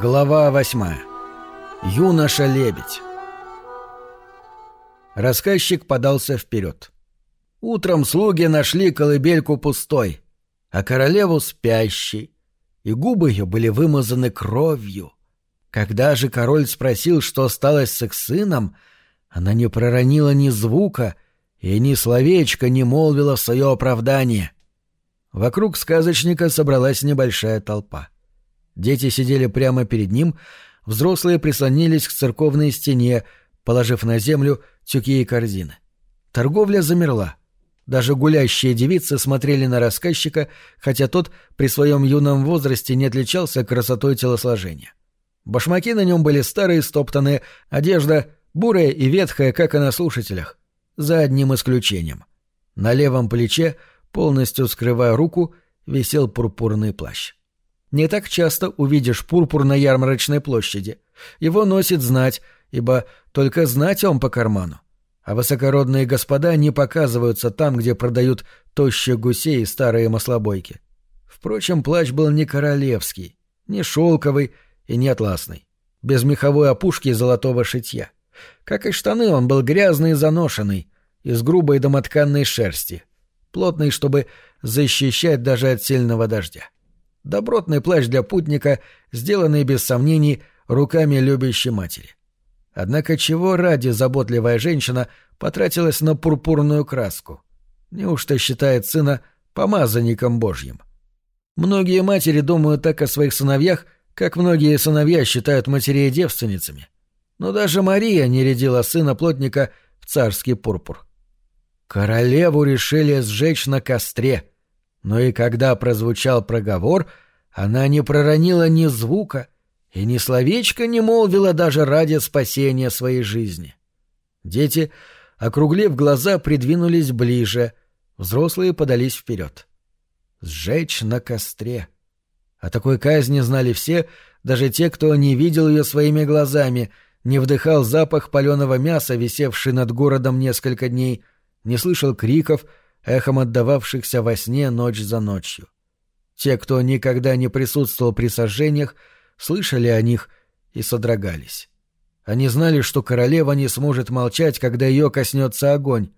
Глава восьмая. Юноша-лебедь. Рассказчик подался вперед. Утром слуги нашли колыбельку пустой, а королеву спящей, и губы ее были вымазаны кровью. Когда же король спросил, что осталось с их сыном, она не проронила ни звука и ни словечка не молвила в свое оправдание. Вокруг сказочника собралась небольшая толпа. Дети сидели прямо перед ним, взрослые прислонились к церковной стене, положив на землю тюки и корзины. Торговля замерла. Даже гулящие девицы смотрели на рассказчика, хотя тот при своем юном возрасте не отличался красотой телосложения. Башмаки на нем были старые, стоптанные, одежда бурая и ветхая, как и на слушателях, за одним исключением. На левом плече, полностью скрывая руку, висел пурпурный плащ. Не так часто увидишь пурпур на ярмарочной площади. Его носит знать, ибо только знать он по карману. А высокородные господа не показываются там, где продают тощих гусей и старые маслобойки. Впрочем, плащ был не королевский, не шелковый и не атласный, без меховой опушки и золотого шитья. Как и штаны, он был грязный и заношенный, из грубой домотканной шерсти, плотный, чтобы защищать даже от сильного дождя. Добротный плащ для путника, сделанный без сомнений руками любящей матери. Однако чего ради заботливая женщина потратилась на пурпурную краску? Неужто считает сына помазанником Божьим? Многие матери думают так о своих сыновьях, как многие сыновья считают матерей девственницами. Но даже Мария не рядила сына плотника в царский пурпур. Королеву решили сжечь на костре — но и когда прозвучал проговор, она не проронила ни звука и ни словечка не молвила даже ради спасения своей жизни. Дети, округлив глаза, придвинулись ближе, взрослые подались вперед. Сжечь на костре. О такой казни знали все, даже те, кто не видел ее своими глазами, не вдыхал запах паленого мяса, висевший над городом несколько дней, не слышал криков — эхом отдававшихся во сне ночь за ночью. Те, кто никогда не присутствовал при сожжениях, слышали о них и содрогались. Они знали, что королева не сможет молчать, когда ее коснется огонь.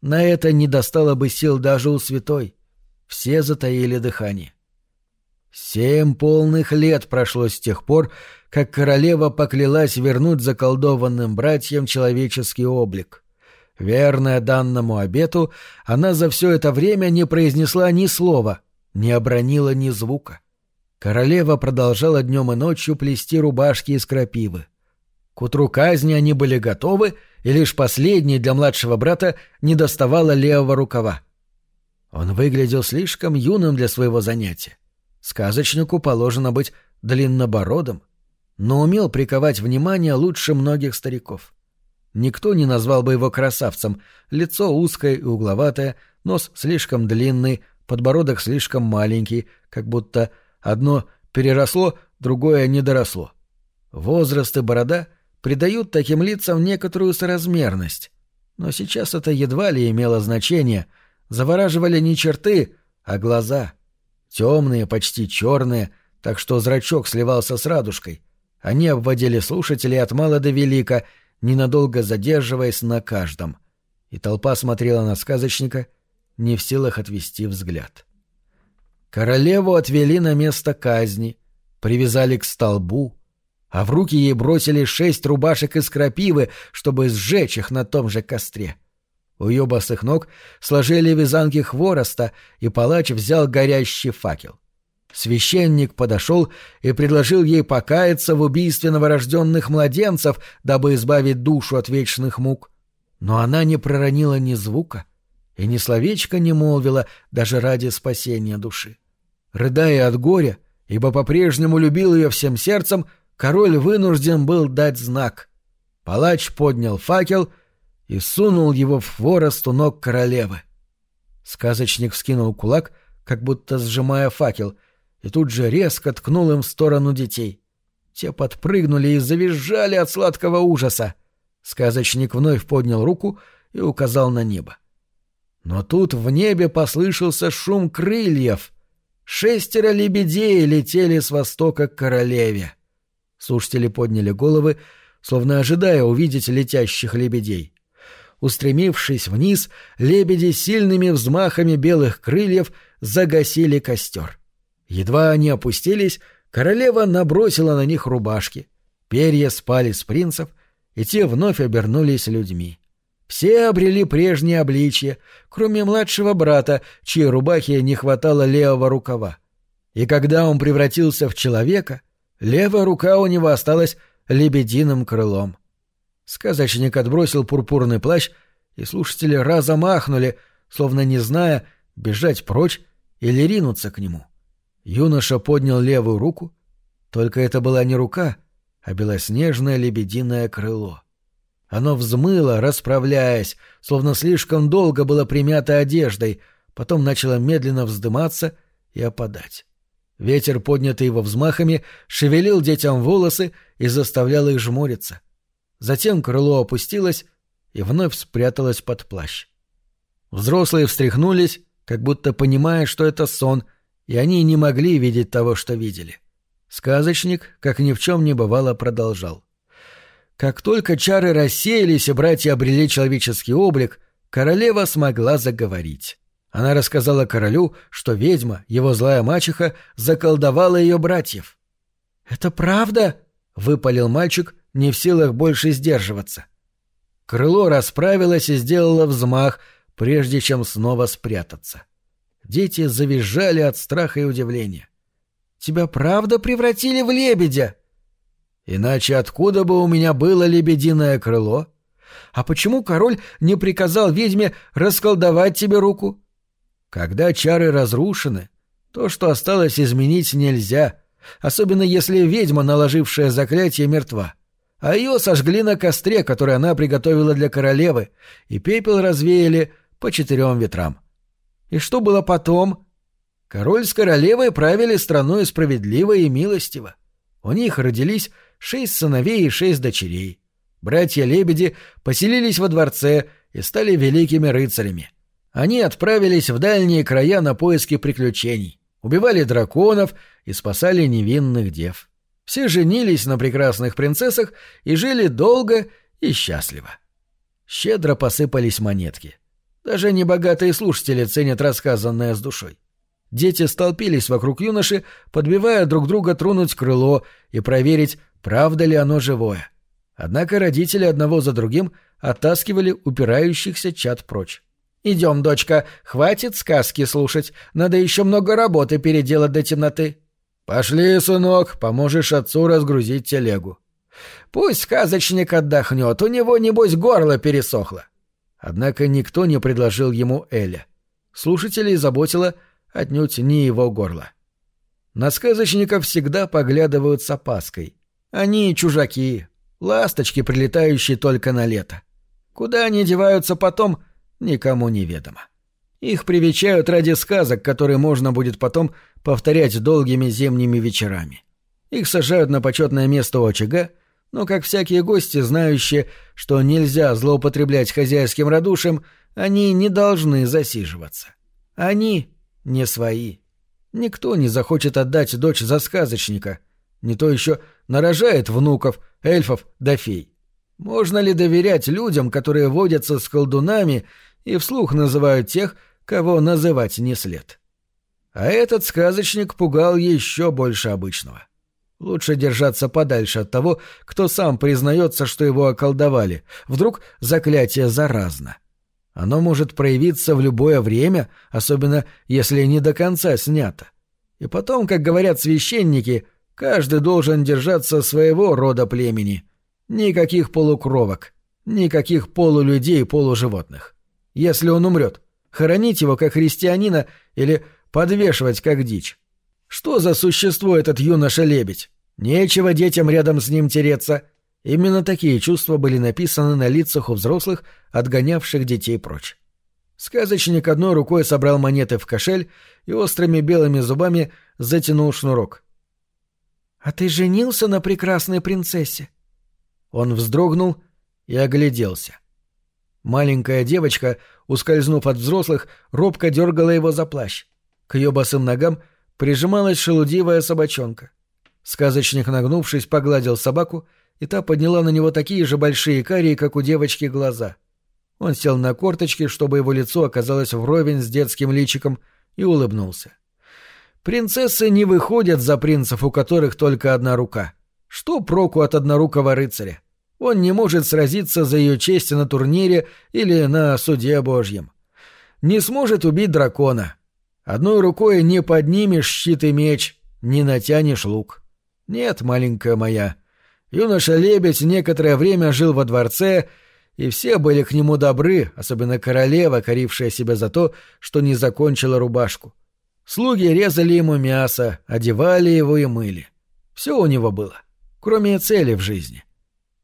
На это не достало бы сил даже у святой. Все затаили дыхание. Семь полных лет прошло с тех пор, как королева поклялась вернуть заколдованным братьям человеческий облик. Верная данному обету, она за все это время не произнесла ни слова, не обронила ни звука. Королева продолжала днем и ночью плести рубашки из крапивы. К утру казни они были готовы, и лишь последний для младшего брата не доставало левого рукава. Он выглядел слишком юным для своего занятия. Сказочнику положено быть длиннобородым, но умел приковать внимание лучше многих стариков. Никто не назвал бы его красавцем. Лицо узкое и угловатое, нос слишком длинный, подбородок слишком маленький, как будто одно переросло, другое не доросло. Возраст и борода придают таким лицам некоторую соразмерность. Но сейчас это едва ли имело значение. Завораживали не черты, а глаза. Темные, почти черные, так что зрачок сливался с радужкой. Они обводили слушателей от мала до велика — ненадолго задерживаясь на каждом, и толпа смотрела на сказочника, не в силах отвести взгляд. Королеву отвели на место казни, привязали к столбу, а в руки ей бросили шесть рубашек из крапивы, чтобы сжечь их на том же костре. У ее босых ног сложили вязанки хвороста, и палач взял горящий факел. Священник подошел и предложил ей покаяться в убийстве новорожденных младенцев, дабы избавить душу от вечных мук. Но она не проронила ни звука и ни словечка не молвила даже ради спасения души. Рыдая от горя, ибо по-прежнему любил ее всем сердцем, король вынужден был дать знак. Палач поднял факел и сунул его в хворост у ног королевы. Сказочник вскинул кулак, как будто сжимая факел — и тут же резко ткнул им в сторону детей. Те подпрыгнули и завизжали от сладкого ужаса. Сказочник вновь поднял руку и указал на небо. Но тут в небе послышался шум крыльев. Шестеро лебедей летели с востока к королеве. Слушатели подняли головы, словно ожидая увидеть летящих лебедей. Устремившись вниз, лебеди сильными взмахами белых крыльев загасили костер. Едва они опустились, королева набросила на них рубашки. Перья спали с принцев, и те вновь обернулись людьми. Все обрели прежнее обличье, кроме младшего брата, чьей рубахе не хватало левого рукава. И когда он превратился в человека, левая рука у него осталась лебединым крылом. Сказочник отбросил пурпурный плащ, и слушатели разом ахнули, словно не зная, бежать прочь или ринуться к нему. Юноша поднял левую руку, только это была не рука, а белоснежное лебединое крыло. Оно взмыло, расправляясь, словно слишком долго было примято одеждой, потом начало медленно вздыматься и опадать. Ветер, поднятый его взмахами, шевелил детям волосы и заставлял их жмуриться. Затем крыло опустилось и вновь спряталось под плащ. Взрослые встряхнулись, как будто понимая, что это сон, и они не могли видеть того, что видели. Сказочник, как ни в чем не бывало, продолжал. Как только чары рассеялись и братья обрели человеческий облик, королева смогла заговорить. Она рассказала королю, что ведьма, его злая мачеха, заколдовала ее братьев. «Это правда?» — выпалил мальчик, не в силах больше сдерживаться. Крыло расправилось и сделало взмах, прежде чем снова спрятаться. Дети завизжали от страха и удивления. «Тебя правда превратили в лебедя?» «Иначе откуда бы у меня было лебединое крыло?» «А почему король не приказал ведьме расколдовать тебе руку?» Когда чары разрушены, то, что осталось, изменить нельзя, особенно если ведьма, наложившая заклятие, мертва. А ее сожгли на костре, который она приготовила для королевы, и пепел развеяли по четырем ветрам. И что было потом? Король с королевой правили страной справедливо и милостиво. У них родились шесть сыновей и шесть дочерей. Братья-лебеди поселились во дворце и стали великими рыцарями. Они отправились в дальние края на поиски приключений, убивали драконов и спасали невинных дев. Все женились на прекрасных принцессах и жили долго и счастливо. Щедро посыпались монетки. Даже небогатые слушатели ценят рассказанное с душой. Дети столпились вокруг юноши, подбивая друг друга тронуть крыло и проверить, правда ли оно живое. Однако родители одного за другим оттаскивали упирающихся чад прочь. «Идем, дочка, хватит сказки слушать, надо еще много работы переделать до темноты». «Пошли, сынок, поможешь отцу разгрузить телегу». «Пусть сказочник отдохнет, у него, небось, горло пересохло». Однако никто не предложил ему Эля. Слушателей заботило отнюдь не его горло. На сказочников всегда поглядывают с опаской. Они чужаки, ласточки, прилетающие только на лето. Куда они деваются потом, никому не ведомо. Их привечают ради сказок, которые можно будет потом повторять долгими зимними вечерами. Их сажают на почетное место у очага, но, как всякие гости, знающие, что нельзя злоупотреблять хозяйским радушием, они не должны засиживаться. Они не свои. Никто не захочет отдать дочь за сказочника. Не то еще нарожает внуков, эльфов да фей. Можно ли доверять людям, которые водятся с колдунами и вслух называют тех, кого называть не след? А этот сказочник пугал еще больше обычного. Лучше держаться подальше от того, кто сам признается, что его околдовали. Вдруг заклятие заразно. Оно может проявиться в любое время, особенно если не до конца снято. И потом, как говорят священники, каждый должен держаться своего рода племени. Никаких полукровок, никаких полулюдей и полуживотных. Если он умрет, хоронить его как христианина или подвешивать как дичь. Что за существо этот юноша-лебедь? Нечего детям рядом с ним тереться. Именно такие чувства были написаны на лицах у взрослых, отгонявших детей прочь. Сказочник одной рукой собрал монеты в кошель и острыми белыми зубами затянул шнурок. «А ты женился на прекрасной принцессе?» Он вздрогнул и огляделся. Маленькая девочка, ускользнув от взрослых, робко дергала его за плащ. К ее босым ногам прижималась шелудивая собачонка. Сказочник, нагнувшись, погладил собаку, и та подняла на него такие же большие карие, как у девочки, глаза. Он сел на корточки, чтобы его лицо оказалось вровень с детским личиком, и улыбнулся. Принцессы не выходят за принцев, у которых только одна рука. Что проку от однорукого рыцаря? Он не может сразиться за ее честь на турнире или на суде божьем. Не сможет убить дракона. Одной рукой не поднимешь щит и меч, не натянешь лук. Нет, маленькая моя. Юноша-лебедь некоторое время жил во дворце, и все были к нему добры, особенно королева, корившая себя за то, что не закончила рубашку. Слуги резали ему мясо, одевали его и мыли. Все у него было, кроме цели в жизни.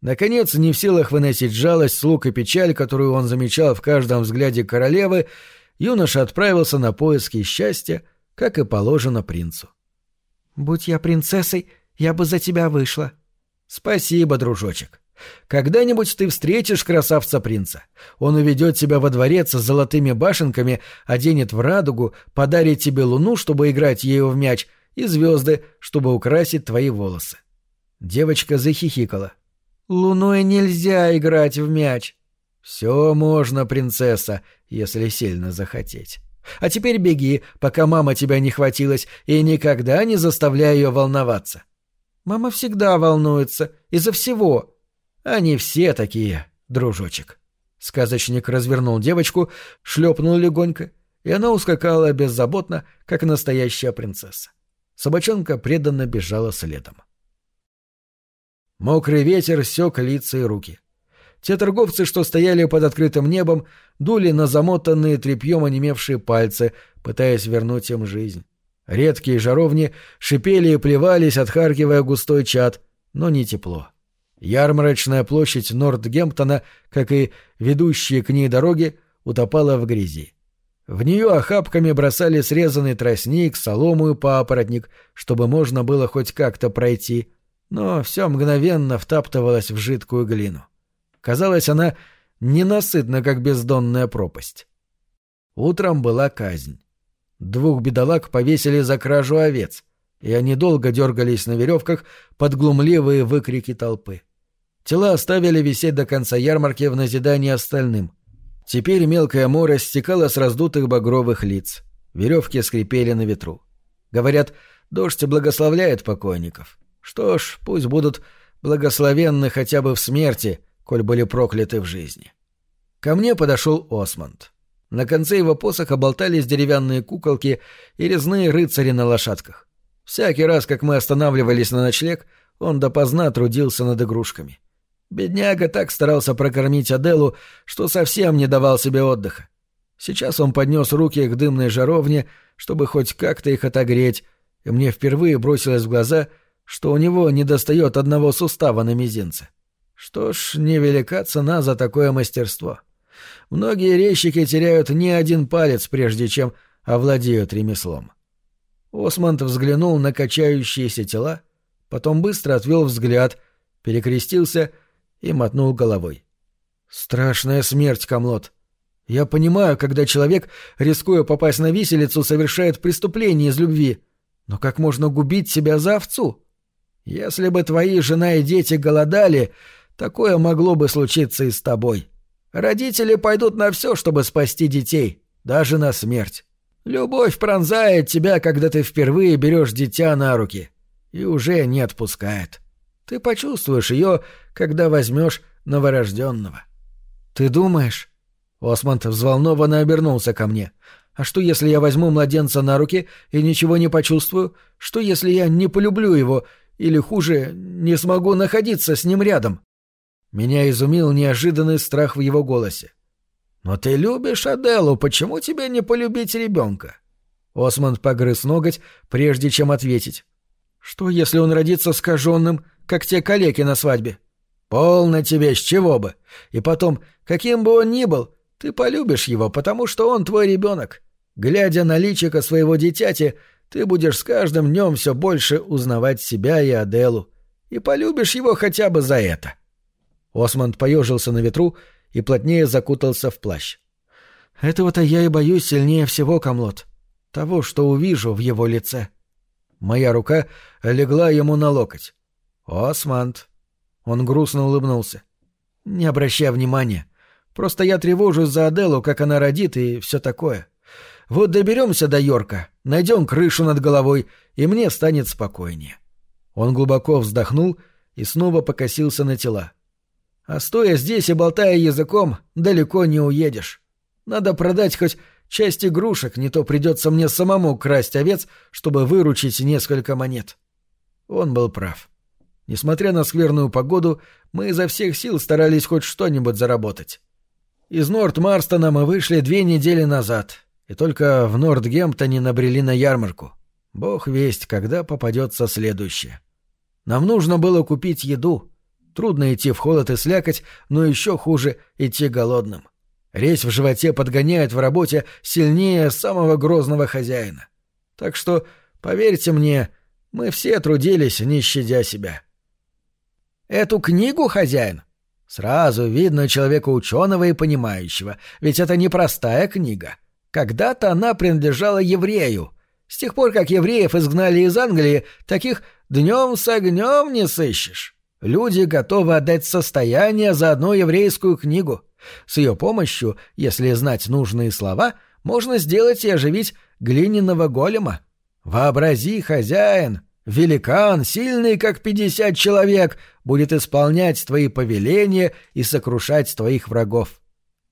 Наконец, не в силах выносить жалость, слуг и печаль, которую он замечал в каждом взгляде королевы, юноша отправился на поиски счастья, как и положено принцу. «Будь я принцессой, я бы за тебя вышла». «Спасибо, дружочек. Когда-нибудь ты встретишь красавца-принца. Он уведет тебя во дворец с золотыми башенками, оденет в радугу, подарит тебе луну, чтобы играть ею в мяч, и звезды, чтобы украсить твои волосы. Девочка захихикала. «Луной нельзя играть в мяч». «Все можно, принцесса, если сильно захотеть. А теперь беги, пока мама тебя не хватилась, и никогда не заставляй ее волноваться». «Мама всегда волнуется, из-за всего», они все такие, дружочек. Сказочник развернул девочку, шлепнул легонько, и она ускакала беззаботно, как настоящая принцесса. Собачонка преданно бежала следом. Мокрый ветер сёк лица и руки. Те торговцы, что стояли под открытым небом, дули на замотанные тряпьем онемевшие пальцы, пытаясь вернуть им жизнь. Редкие жаровни шипели и плевались, отхаркивая густой чад, но не тепло. Ярмарочная площадь Нортгемптона, как и ведущие к ней дороги, утопала в грязи. В нее охапками бросали срезанный тростник, солому и папоротник, чтобы можно было хоть как-то пройти, но все мгновенно втаптывалось в жидкую глину. Казалось, она ненасытна, как бездонная пропасть. Утром была казнь. Двух бедолаг повесили за кражу овец, и они долго дергались на веревках под глумливые выкрики толпы. Тела оставили висеть до конца ярмарки в назидании остальным. Теперь мелкая мора стекала с раздутых багровых лиц. Веревки скрипели на ветру. Говорят, дождь благословляет покойников. Что ж, пусть будут благословенны хотя бы в смерти, коль были прокляты в жизни. Ко мне подошел Осмонд. На конце его посоха болтались деревянные куколки и резные рыцари на лошадках. Всякий раз, как мы останавливались на ночлег, он допоздна трудился над игрушками. Бедняга так старался прокормить Аделу, что совсем не давал себе отдыха. Сейчас он поднес руки к дымной жаровне, чтобы хоть как-то их отогреть, и мне впервые бросилось в глаза, что у него недостает одного сустава на мизинце. Что ж, невелика цена за такое мастерство. Многие резчики теряют не один палец, прежде чем овладеют ремеслом. Осмонд взглянул на качающиеся тела, потом быстро отвел взгляд, перекрестился — и мотнул головой. «Страшная смерть, Камлот. Я понимаю, когда человек, рискуя попасть на виселицу, совершает преступление из любви. Но как можно губить себя за овцу? Если бы твои жена и дети голодали, такое могло бы случиться и с тобой. Родители пойдут на все, чтобы спасти детей, даже на смерть. Любовь пронзает тебя, когда ты впервые берешь дитя на руки, и уже не отпускает. Ты почувствуешь ее, когда возьмешь новорожденного. Ты думаешь? Осмонд взволнованно обернулся ко мне. А что, если я возьму младенца на руки и ничего не почувствую? Что, если я не полюблю его или, хуже, не смогу находиться с ним рядом? Меня изумил неожиданный страх в его голосе. «Но ты любишь Аделу, почему тебе не полюбить ребенка?» Осмонд погрыз ноготь, прежде чем ответить. «Что, если он родится скаженным, как те калеки на свадьбе?» «Полно тебе, с чего бы? И потом, каким бы он ни был, ты полюбишь его, потому что он твой ребенок. Глядя на личико своего дитяти, ты будешь с каждым днем все больше узнавать себя и Аделу. И полюбишь его хотя бы за это». Осмонд поежился на ветру и плотнее закутался в плащ. «Этого-то я и боюсь сильнее всего, Камлот. Того, что увижу в его лице». Моя рука легла ему на локоть. «Османд». Он грустно улыбнулся. «Не обращай внимания. Просто я тревожусь за Аделу, как она родит и все такое. Вот доберемся до Йорка, найдем крышу над головой, и мне станет спокойнее». Он глубоко вздохнул и снова покосился на тела. «А стоя здесь и болтая языком, далеко не уедешь. Надо продать хоть часть игрушек, не то придется мне самому красть овец, чтобы выручить несколько монет». Он был прав. Несмотря на скверную погоду, мы изо всех сил старались хоть что-нибудь заработать. Из Норт-Марстона мы вышли две недели назад, и только в Нортгемптоне набрели на ярмарку. Бог весть, когда попадется следующее. Нам нужно было купить еду. Трудно идти в холод и слякоть, но еще хуже идти голодным. Резь в животе подгоняет в работе сильнее самого грозного хозяина. Так что, поверьте мне, мы все трудились, не щадя себя. «Эту книгу, хозяин?» Сразу видно человека ученого и понимающего, ведь это непростая книга. Когда-то она принадлежала еврею. С тех пор, как евреев изгнали из Англии, таких днем с огнем не сыщешь. Люди готовы отдать состояние за одну еврейскую книгу. С ее помощью, если знать нужные слова, можно сделать и оживить глиняного голема. Вообрази, хозяин, великан, сильный как пятьдесят человек, будет исполнять твои повеления и сокрушать твоих врагов.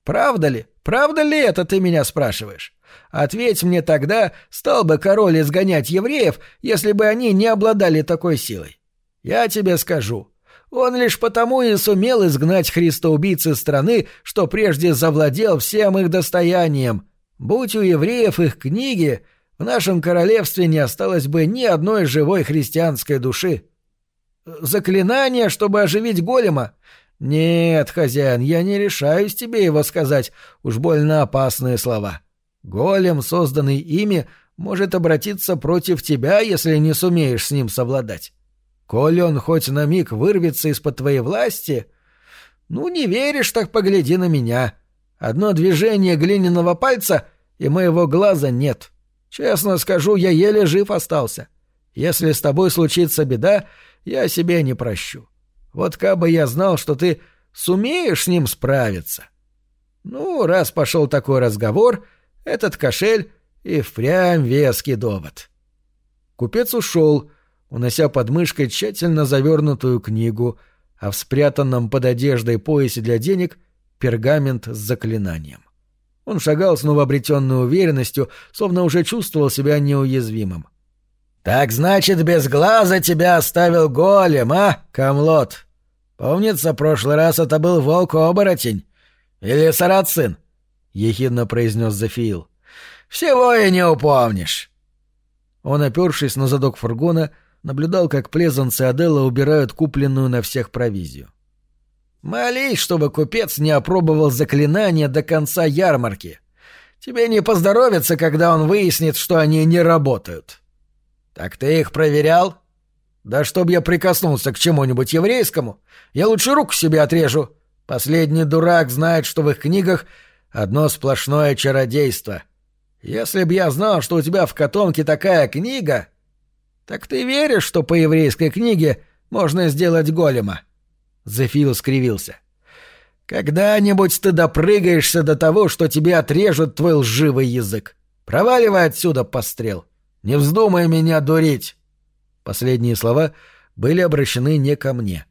Правда ли? Правда ли это ты меня спрашиваешь? Ответь мне тогда, стал бы король изгонять евреев, если бы они не обладали такой силой. Я тебе скажу, он лишь потому и сумел изгнать христоубийц из страны, что прежде завладел всем их достоянием. Будь у евреев их книги, в нашем королевстве не осталось бы ни одной живой христианской души. Заклинание, чтобы оживить голема? Нет, хозяин, я не решаюсь тебе его сказать, уж больно опасные слова. Голем, созданный ими, может обратиться против тебя, если не сумеешь с ним совладать. Коли он хоть на миг вырвется из-под твоей власти... Ну, не веришь, так погляди на меня. Одно движение глиняного пальца, и моего глаза нет. Честно скажу, я еле жив остался. Если с тобой случится беда, я себе не прощу. Вот бы я знал, что ты сумеешь с ним справиться. Ну, раз пошел такой разговор, этот кошель и впрямь веский довод. Купец ушел, унося под мышкой тщательно завернутую книгу, а в спрятанном под одеждой поясе для денег пергамент с заклинанием. Он шагал с новообретенной уверенностью, словно уже чувствовал себя неуязвимым. «Так значит, без глаза тебя оставил голем, а, Камлот? Помнится, прошлый раз это был волк-оборотень. Или сарацин?» — ехидно произнес Зафиил. «Всего и не упомнишь». Он, опершись на задок фургона, наблюдал, как Плезанс и Аделла убирают купленную на всех провизию. «Молись, чтобы купец не опробовал заклинания до конца ярмарки. Тебе не поздоровится, когда он выяснит, что они не работают». «Так ты их проверял?» «Да чтоб я прикоснулся к чему-нибудь еврейскому, я лучше руку себе отрежу. Последний дурак знает, что в их книгах одно сплошное чародейство. Если б я знал, что у тебя в котомке такая книга...» «Так ты веришь, что по еврейской книге можно сделать голема?» Зефил скривился. «Когда-нибудь ты допрыгаешься до того, что тебе отрежут твой лживый язык. Проваливай отсюда, пострел. Не вздумай меня дурить!» Последние слова были обращены не ко мне.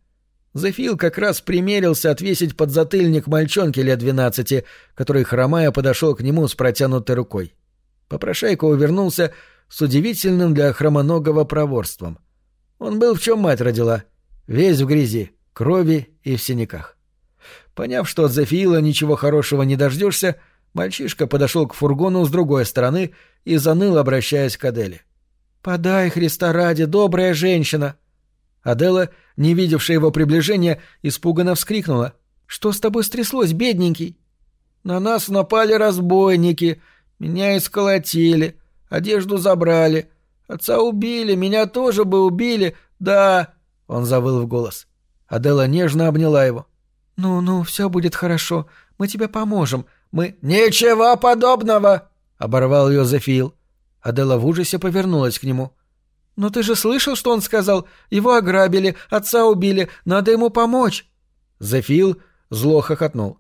Зефил как раз примерился отвесить подзатыльник мальчонке лет двенадцати, который, хромая, подошел к нему с протянутой рукой. Попрошайка увернулся с удивительным для хромоногого проворством. Он был в чем мать родила, весь в грязи, крови и в синяках. Поняв, что от Зефиила ничего хорошего не дождешься, Мальчишка подошел к фургону с другой стороны и заныл, обращаясь к Аделе. «Подай, Христа ради, добрая женщина!» Адела, не видевшая его приближения, испуганно вскрикнула. «Что с тобой стряслось, бедненький?» «На нас напали разбойники, меня исколотили, одежду забрали, отца убили, меня тоже бы убили, да...» Он завыл в голос. Адела нежно обняла его. «Ну-ну, все будет хорошо, мы тебе поможем, мы...» «Ничего подобного!» — оборвал ее Зефил. Адела в ужасе повернулась к нему. «Но ты же слышал, что он сказал? Его ограбили, отца убили, надо ему помочь!» Зефил зло хохотнул.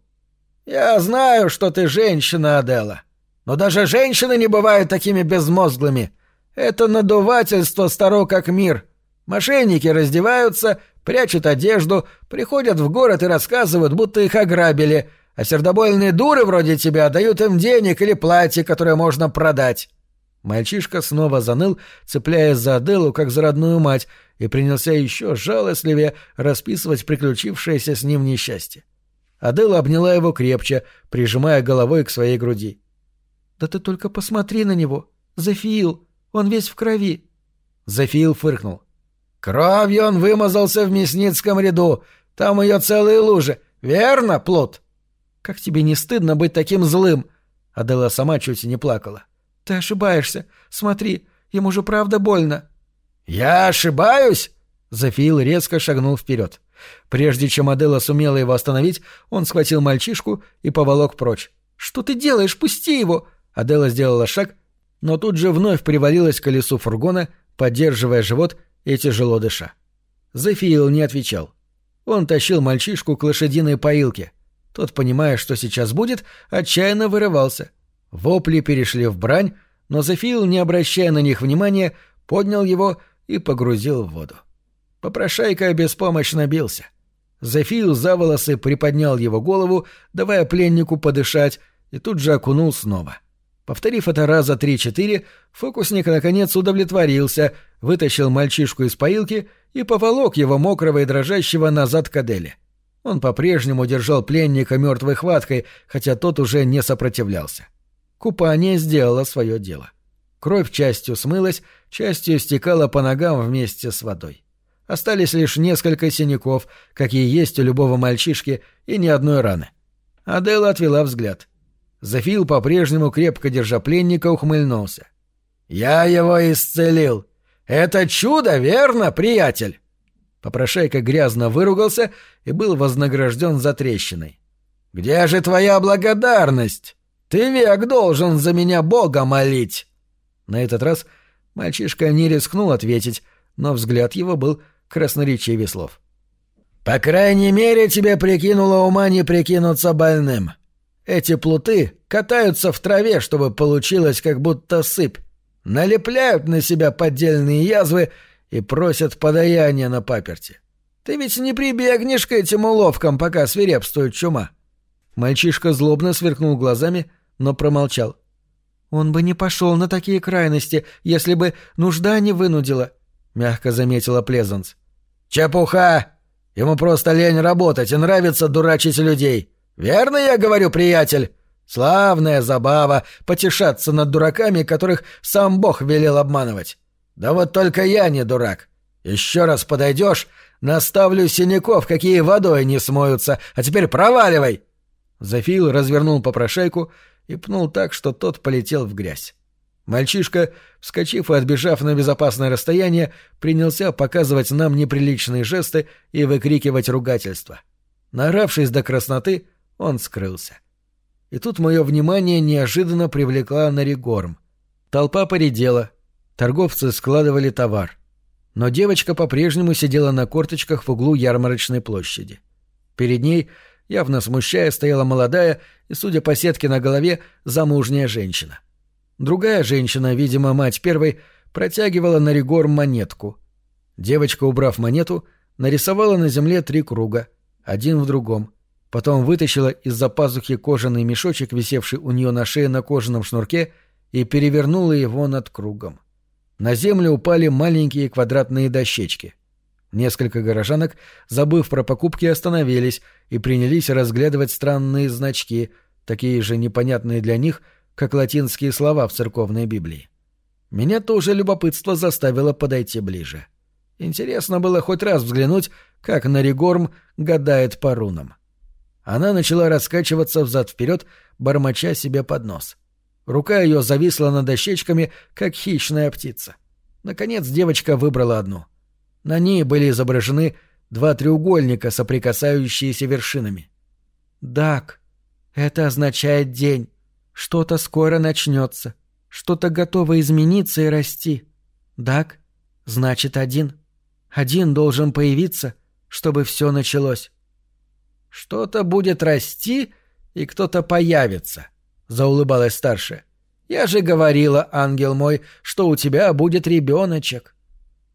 «Я знаю, что ты женщина, Адела. Но даже женщины не бывают такими безмозглыми. Это надувательство старо как мир. Мошенники раздеваются, прячут одежду, приходят в город и рассказывают, будто их ограбили, а сердобольные дуры вроде тебя дают им денег или платье, которое можно продать». Мальчишка снова заныл, цепляясь за Аделу, как за родную мать, и принялся еще жалостливее расписывать приключившееся с ним несчастье. Адела обняла его крепче, прижимая головой к своей груди. «Да ты только посмотри на него! Зафиил! Он весь в крови!» Зафиил фыркнул. «Кровью он вымазался в мясницком ряду. Там ее целые лужи. Верно, Плут?» «Как тебе не стыдно быть таким злым?» Адела сама чуть не плакала. «Ты ошибаешься. Смотри, ему же правда больно». «Я ошибаюсь?» Зафиил резко шагнул вперед. Прежде чем Адела сумела его остановить, он схватил мальчишку и поволок прочь. «Что ты делаешь? Пусти его!» Адела сделала шаг, но тут же вновь привалилась к колесу фургона, поддерживая живот и тяжело дыша. Зефиил не отвечал. Он тащил мальчишку к лошадиной поилке. Тот, понимая, что сейчас будет, отчаянно вырывался. Вопли перешли в брань, но Зефиил, не обращая на них внимания, поднял его и погрузил в воду. Попрошайка беспомощно бился. Зефил за волосы приподнял его голову, давая пленнику подышать, и тут же окунул снова. Повторив это раза три-четыре, фокусник наконец удовлетворился, вытащил мальчишку из поилки и поволок его мокрого и дрожащего назад к Аделе. Он по-прежнему держал пленника мертвой хваткой, хотя тот уже не сопротивлялся. Купание сделало свое дело. — Кровь частью смылась, частью стекала по ногам вместе с водой. Остались лишь несколько синяков, какие есть у любого мальчишки, и ни одной раны. Адела отвела взгляд. Зафил, по-прежнему крепко держа пленника, ухмыльнулся. «Я его исцелил! Это чудо, верно, приятель?» Попрошайка грязно выругался и был вознагражден за трещиной. «Где же твоя благодарность? Ты век должен за меня Бога молить!» На этот раз мальчишка не рискнул ответить, но взгляд его был красноречивее слов. «По крайней мере, тебе прикинуло ума не прикинуться больным. Эти плуты катаются в траве, чтобы получилось как будто сыпь, налепляют на себя поддельные язвы и просят подаяния на паперти. Ты ведь не прибегнешь к этим уловкам, пока свирепствует чума». Мальчишка злобно сверкнул глазами, но промолчал. «Он бы не пошел на такие крайности, если бы нужда не вынудила», — мягко заметила Плезанс. «Чепуха! Ему просто лень работать и нравится дурачить людей. Верно я говорю, приятель? Славная забава — потешаться над дураками, которых сам Бог велел обманывать. Да вот только я не дурак. Еще раз подойдешь, наставлю синяков, какие водой не смоются, а теперь проваливай!» Зафил развернул попрошайку и пнул так, что тот полетел в грязь. Мальчишка, вскочив и отбежав на безопасное расстояние, принялся показывать нам неприличные жесты и выкрикивать ругательства. Наравшись до красноты, он скрылся. И тут мое внимание неожиданно привлекла Наригорм. Толпа поредела, торговцы складывали товар. Но девочка по-прежнему сидела на корточках в углу ярмарочной площади. Перед ней — Явно смущая, стояла молодая и, судя по сетке на голове, замужняя женщина. Другая женщина, видимо, мать первой, протягивала на Ригор монетку. Девочка, убрав монету, нарисовала на земле три круга, один в другом. Потом вытащила из-за пазухи кожаный мешочек, висевший у нее на шее на кожаном шнурке, и перевернула его над кругом. На землю упали маленькие квадратные дощечки — Несколько горожанок, забыв про покупки, остановились и принялись разглядывать странные значки, такие же непонятные для них, как латинские слова в церковной Библии. Меня тоже любопытство заставило подойти ближе. Интересно было хоть раз взглянуть, как Наригорм гадает по рунам. Она начала раскачиваться взад-вперед, бормоча себе под нос. Рука ее зависла над дощечками, как хищная птица. Наконец девочка выбрала одну — на ней были изображены два треугольника, соприкасающиеся вершинами. «Дак, это означает день. Что-то скоро начнется. Что-то готово измениться и расти. Дак, Значит, один. Один должен появиться, чтобы все началось. Что-то будет расти, и кто-то появится, заулыбалась старшая. Я же говорила, ангел мой, что у тебя будет ребеночек.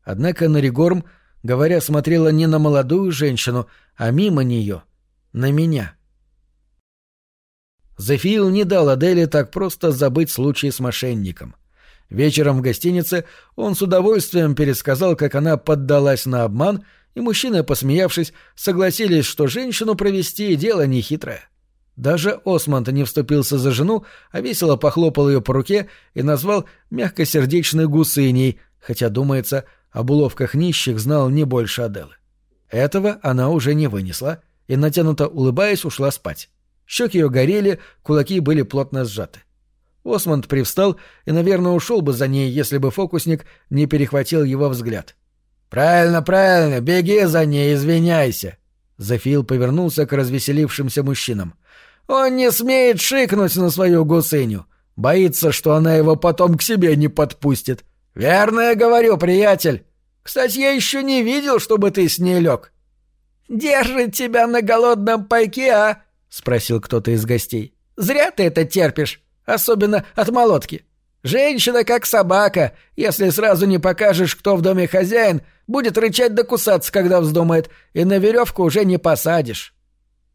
Однако Наригорм, говоря, смотрела не на молодую женщину, а мимо нее, на меня. Зефиил не дал Аделе так просто забыть случай с мошенником. Вечером в гостинице он с удовольствием пересказал, как она поддалась на обман, и мужчины, посмеявшись, согласились, что женщину провести дело нехитрое. Даже Осмонд не вступился за жену, а весело похлопал ее по руке и назвал мягкосердечной гусыней, хотя, думается, об уловках нищих знал не больше Аделы. Этого она уже не вынесла и, натянуто улыбаясь, ушла спать. Щеки ее горели, кулаки были плотно сжаты. Осмонд привстал и, наверное, ушел бы за ней, если бы фокусник не перехватил его взгляд. «Правильно, правильно, беги за ней, извиняйся!» Зафил повернулся к развеселившимся мужчинам. «Он не смеет шикнуть на свою гусыню. Боится, что она его потом к себе не подпустит. Верно я говорю, приятель. Кстати, я еще не видел, чтобы ты с ней лег». «Держит тебя на голодном пайке, а?» — спросил кто-то из гостей. «Зря ты это терпишь, особенно от молотки. Женщина как собака, если сразу не покажешь, кто в доме хозяин, будет рычать да кусаться, когда вздумает, и на веревку уже не посадишь».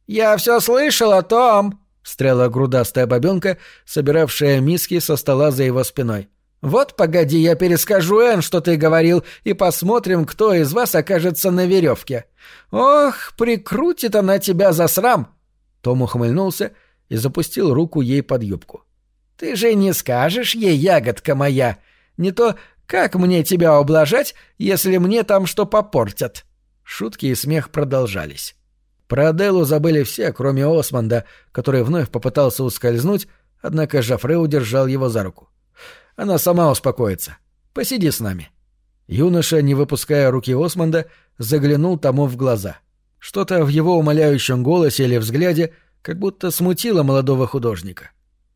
«Я все слышал о том», — встряла грудастая бабенка, собиравшая миски со стола за его спиной. «Вот погоди, я перескажу Энн, что ты говорил, и посмотрим, кто из вас окажется на веревке. Ох, прикрутит она тебя за срам!» Том ухмыльнулся и запустил руку ей под юбку. «Ты же не скажешь ей, ягодка моя, не то как мне тебя облажать, если мне там что попортят?» Шутки и смех продолжались. Про Аделу забыли все, кроме Османда, который вновь попытался ускользнуть, однако Жафре удержал его за руку. «Она сама успокоится. Посиди с нами». Юноша, не выпуская руки Османда, заглянул тому в глаза — что-то в его умоляющем голосе или взгляде как будто смутило молодого художника.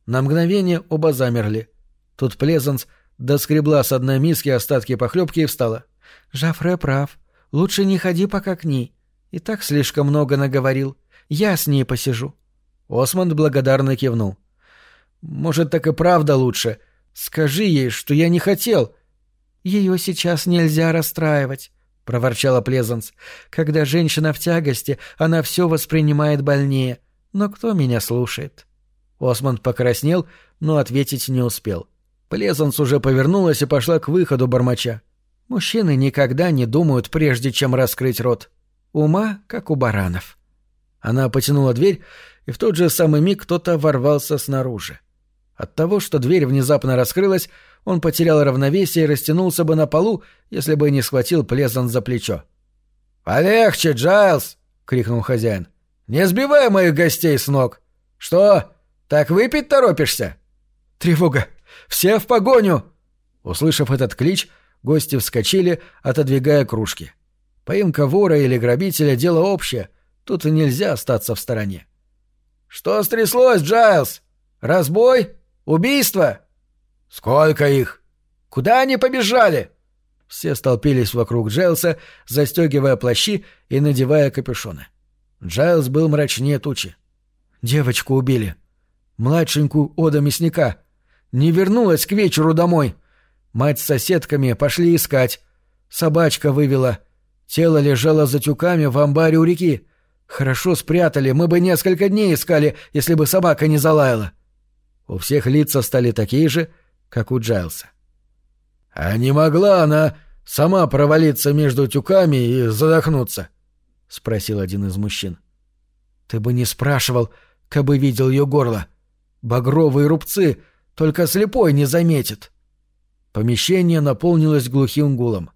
На мгновение оба замерли. Тут Плезанс доскребла с одной миски остатки похлебки и встала. «Жафре прав. Лучше не ходи пока к ней. И так слишком много наговорил. Я с ней посижу». Осмонд благодарно кивнул. «Может, так и правда лучше. Скажи ей, что я не хотел». «Ее сейчас нельзя расстраивать. — проворчала Плезанс. «Когда женщина в тягости, она все воспринимает больнее. Но кто меня слушает?» Осмонд покраснел, но ответить не успел. Плезанс уже повернулась и пошла к выходу бормоча. Мужчины никогда не думают, прежде чем раскрыть рот. Ума, как у баранов. Она потянула дверь, и в тот же самый миг кто-то ворвался снаружи. От того, что дверь внезапно раскрылась, он потерял равновесие и растянулся бы на полу, если бы не схватил Плезан за плечо. «Полегче, Джайлз!» — крикнул хозяин. «Не сбивай моих гостей с ног! Что, так выпить торопишься?» «Тревога! Все в погоню!» Услышав этот клич, гости вскочили, отодвигая кружки. Поимка вора или грабителя — дело общее, тут и нельзя остаться в стороне. «Что стряслось, Джайлз? Разбой? Убийство?» «Сколько их? Куда они побежали?» Все столпились вокруг Джайлса, застегивая плащи и надевая капюшоны. Джайлс был мрачнее тучи. «Девочку убили. Младшенькую Ода мясника. Не вернулась к вечеру домой. Мать с соседками пошли искать. Собачка вывела. Тело лежало за тюками в амбаре у реки. Хорошо спрятали, мы бы несколько дней искали, если бы собака не залаяла». У всех лица стали такие же, — как у Джайлса. «А не могла она сама провалиться между тюками и задохнуться?» — спросил один из мужчин. «Ты бы не спрашивал, как бы видел ее горло. Багровые рубцы, только слепой не заметит». Помещение наполнилось глухим гулом.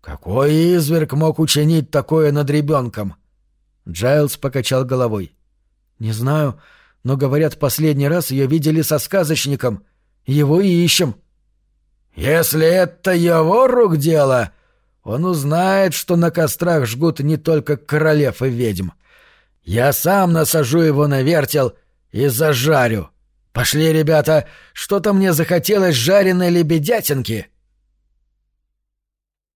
«Какой изверг мог учинить такое над ребенком?» Джайлз покачал головой. «Не знаю, но, говорят, последний раз ее видели со сказочником, его и ищем». «Если это его рук дело, он узнает, что на кострах жгут не только королев и ведьм. Я сам насажу его на вертел и зажарю. Пошли, ребята, что-то мне захотелось жареной лебедятинки».